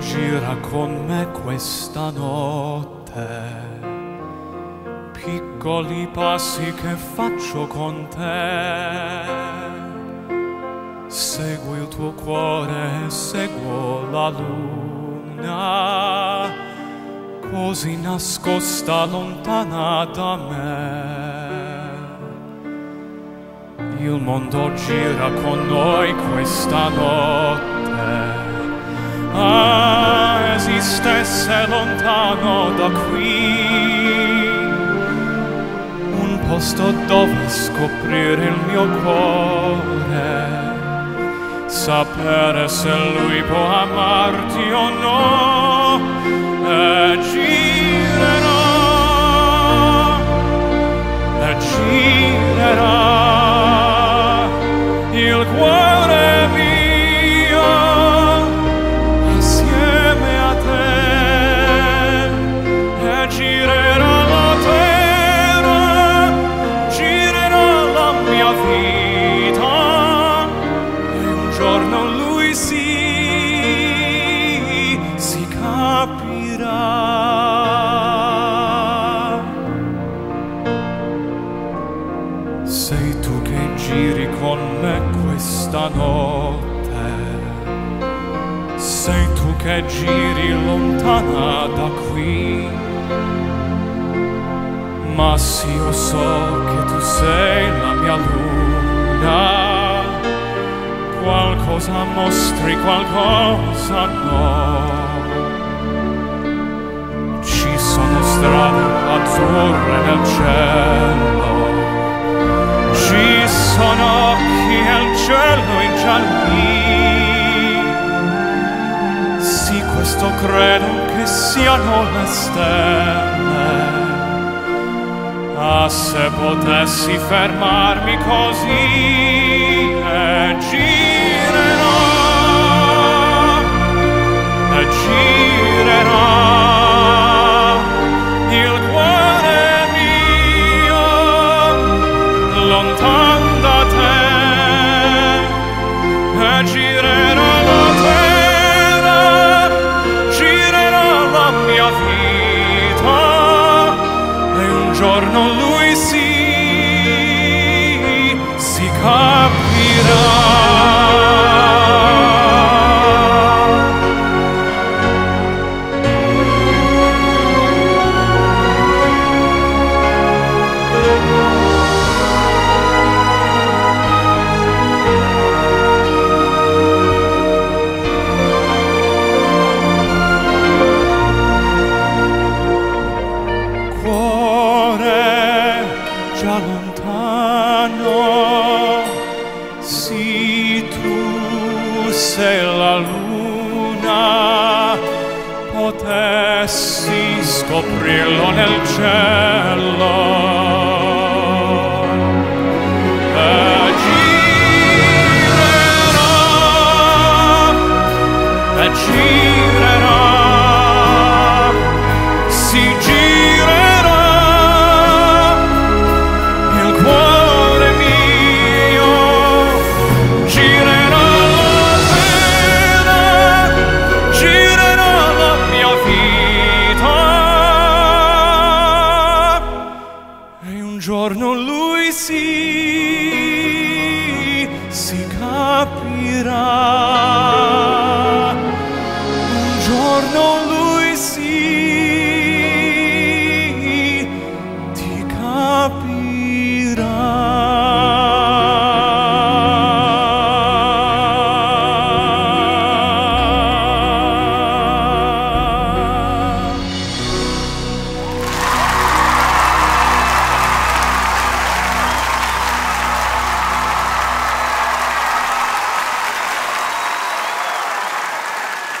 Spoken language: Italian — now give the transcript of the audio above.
gira con me questa notte. Piccoli passi che faccio con te. Segui il tuo cuore, seguo la luna, così nascosta lontana da me. Il mondo gira con noi questa notte. ah, esistesse lontano da qui. Un posto dove scoprire il mio cuore. Sapere se lui può amarti o no e girare che giri con me questa notte. Sei tu che giri lontana da qui. Ma sì, io so che tu sei la mia luna. Qualcosa mostri, qualcosa no. Ci sono strade azzurre nel cielo. Sono occhi il cielo ingiallì. Sì, questo credo che siano le stelle. Ah, se potessi fermarmi così e girerò, e girerò e un sei la luna, potessi scoprirlo nel cielo. 잡히라.